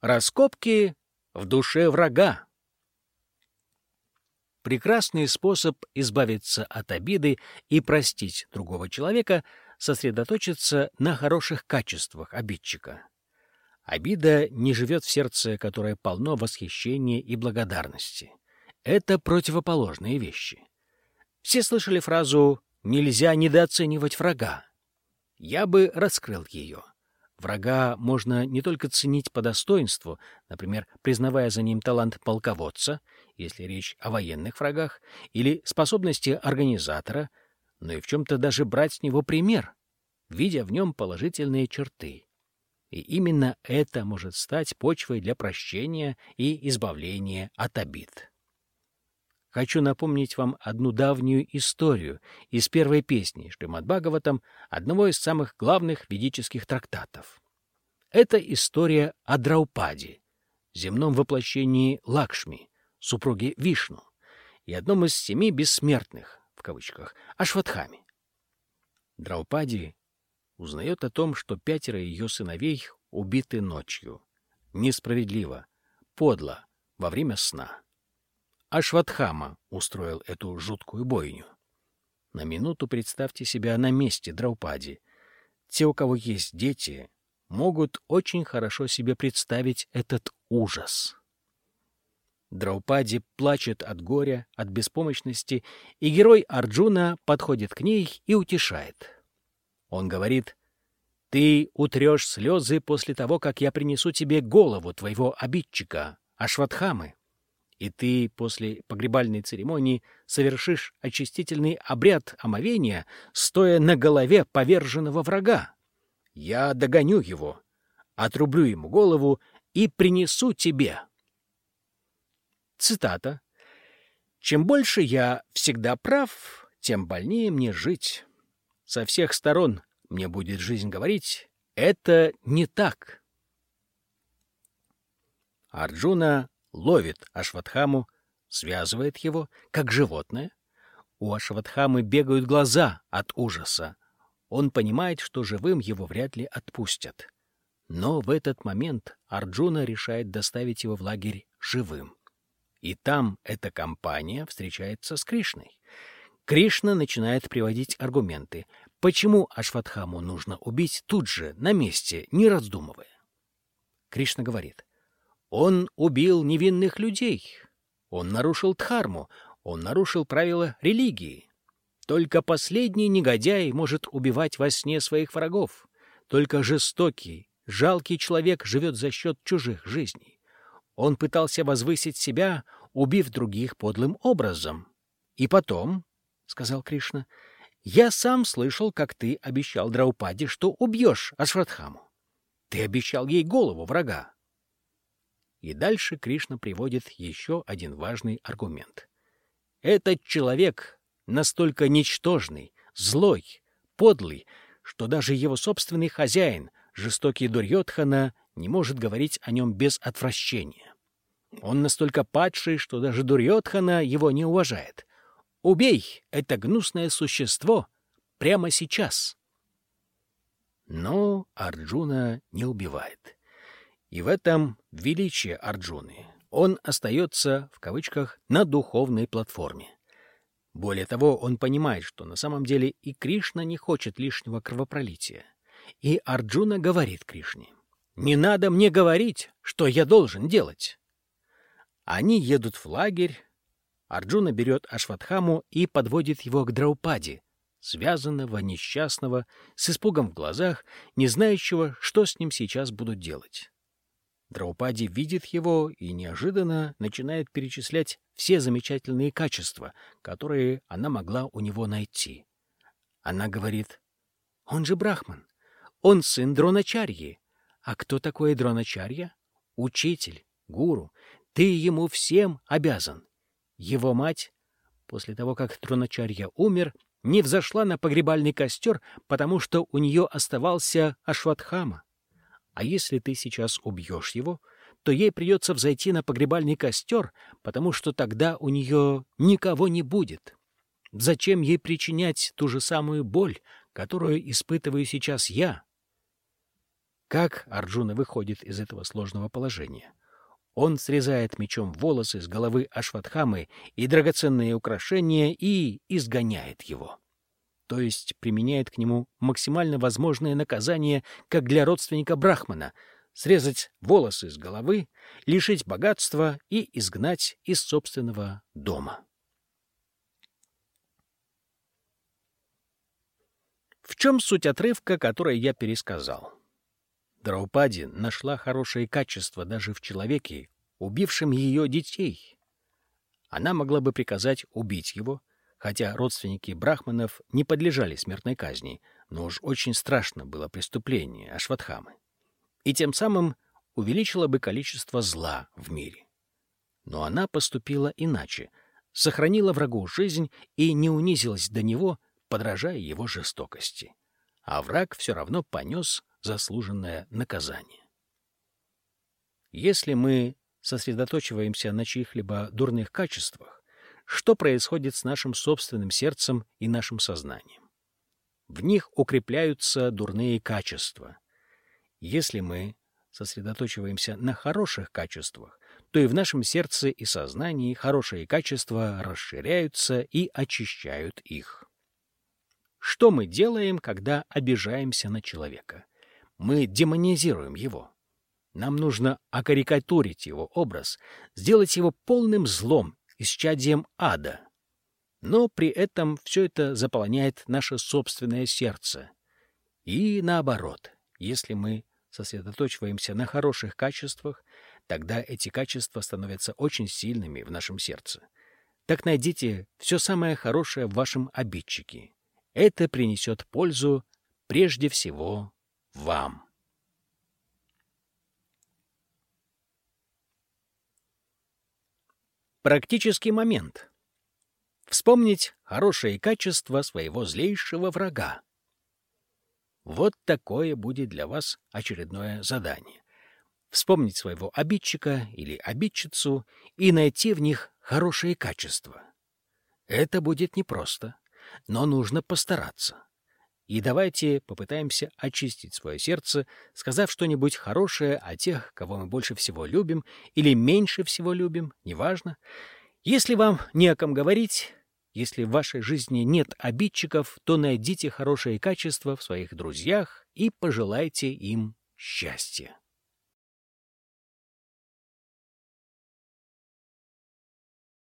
Раскопки в душе врага. Прекрасный способ избавиться от обиды и простить другого человека — сосредоточиться на хороших качествах обидчика. Обида не живет в сердце, которое полно восхищения и благодарности. Это противоположные вещи. Все слышали фразу «нельзя недооценивать врага». Я бы раскрыл ее. Врага можно не только ценить по достоинству, например, признавая за ним талант полководца, если речь о военных врагах, или способности организатора, но и в чем-то даже брать с него пример, видя в нем положительные черты. И именно это может стать почвой для прощения и избавления от обид. Хочу напомнить вам одну давнюю историю из первой песни Шримад Бхагаватам, одного из самых главных ведических трактатов. Это история о Драупаде, земном воплощении Лакшми, супруге Вишну, и одном из семи бессмертных, в кавычках, Ашватхами. Драупади узнает о том, что пятеро ее сыновей убиты ночью. Несправедливо, подло, во время сна. Ашватхама устроил эту жуткую бойню. На минуту представьте себя на месте Драупади. Те, у кого есть дети, могут очень хорошо себе представить этот ужас. Драупади плачет от горя, от беспомощности, и герой Арджуна подходит к ней и утешает. Он говорит, «Ты утрешь слезы после того, как я принесу тебе голову твоего обидчика, Ашватхамы и ты после погребальной церемонии совершишь очистительный обряд омовения, стоя на голове поверженного врага. Я догоню его, отрублю ему голову и принесу тебе. Цитата. «Чем больше я всегда прав, тем больнее мне жить. Со всех сторон мне будет жизнь говорить, это не так». Арджуна ловит Ашватхаму, связывает его, как животное. У Ашватхамы бегают глаза от ужаса. Он понимает, что живым его вряд ли отпустят. Но в этот момент Арджуна решает доставить его в лагерь живым. И там эта компания встречается с Кришной. Кришна начинает приводить аргументы, почему Ашватхаму нужно убить тут же, на месте, не раздумывая. Кришна говорит, он убил невинных людей. Он нарушил дхарму. Он нарушил правила религии. Только последний негодяй может убивать во сне своих врагов. Только жестокий, жалкий человек живет за счет чужих жизней. Он пытался возвысить себя, убив других подлым образом. И потом, — сказал Кришна, — я сам слышал, как ты обещал Драупаде, что убьешь Ашватхаму. Ты обещал ей голову врага. И дальше Кришна приводит еще один важный аргумент. Этот человек настолько ничтожный, злой, подлый, что даже его собственный хозяин, жестокий Дурьотхана, не может говорить о нем без отвращения. Он настолько падший, что даже Дурьотхана его не уважает. Убей это гнусное существо прямо сейчас. Но Арджуна не убивает. И в этом величие Арджуны. Он остается, в кавычках, на духовной платформе. Более того, он понимает, что на самом деле и Кришна не хочет лишнего кровопролития. И Арджуна говорит Кришне, «Не надо мне говорить, что я должен делать». Они едут в лагерь. Арджуна берет Ашватхаму и подводит его к Драупаде, связанного, несчастного, с испугом в глазах, не знающего, что с ним сейчас будут делать. Драупади видит его и неожиданно начинает перечислять все замечательные качества, которые она могла у него найти. Она говорит, «Он же брахман, он сын Дроначарьи. А кто такой Дроначарья? Учитель, гуру. Ты ему всем обязан. Его мать, после того, как Дроначарья умер, не взошла на погребальный костер, потому что у нее оставался Ашватхама. А если ты сейчас убьешь его, то ей придется взойти на погребальный костер, потому что тогда у нее никого не будет. Зачем ей причинять ту же самую боль, которую испытываю сейчас я? Как Арджуна выходит из этого сложного положения? Он срезает мечом волосы с головы Ашватхамы и драгоценные украшения и изгоняет его. То есть применяет к нему максимально возможное наказание, как для родственника Брахмана — срезать волосы с головы, лишить богатства и изгнать из собственного дома. В чем суть отрывка, который я пересказал? Драупади нашла хорошие качества даже в человеке, убившем ее детей. Она могла бы приказать убить его, хотя родственники брахманов не подлежали смертной казни, но уж очень страшно было преступление Ашватхамы и тем самым увеличила бы количество зла в мире. Но она поступила иначе, сохранила врагу жизнь и не унизилась до него, подражая его жестокости. А враг все равно понес заслуженное наказание. Если мы сосредоточиваемся на чьих-либо дурных качествах, что происходит с нашим собственным сердцем и нашим сознанием? В них укрепляются дурные качества, если мы сосредоточиваемся на хороших качествах, то и в нашем сердце и сознании хорошие качества расширяются и очищают их. Что мы делаем, когда обижаемся на человека? Мы демонизируем его. Нам нужно окарикатурить его образ, сделать его полным злом, исчадием ада. Но при этом все это заполняет наше собственное сердце. И наоборот, если мы сосредоточиваемся на хороших качествах, тогда эти качества становятся очень сильными в нашем сердце. Так найдите все самое хорошее в вашем обидчике. Это принесет пользу прежде всего вам. Практический момент. Вспомнить хорошие качества своего злейшего врага. Вот такое будет для вас очередное задание. Вспомнить своего обидчика или обидчицу и найти в них хорошие качества. Это будет непросто, но нужно постараться. И давайте попытаемся очистить свое сердце, сказав что-нибудь хорошее о тех, кого мы больше всего любим или меньше всего любим, неважно. Если вам не о ком говорить, если в вашей жизни нет обидчиков, то найдите хорошие качества в своих друзьях и пожелайте им счастья.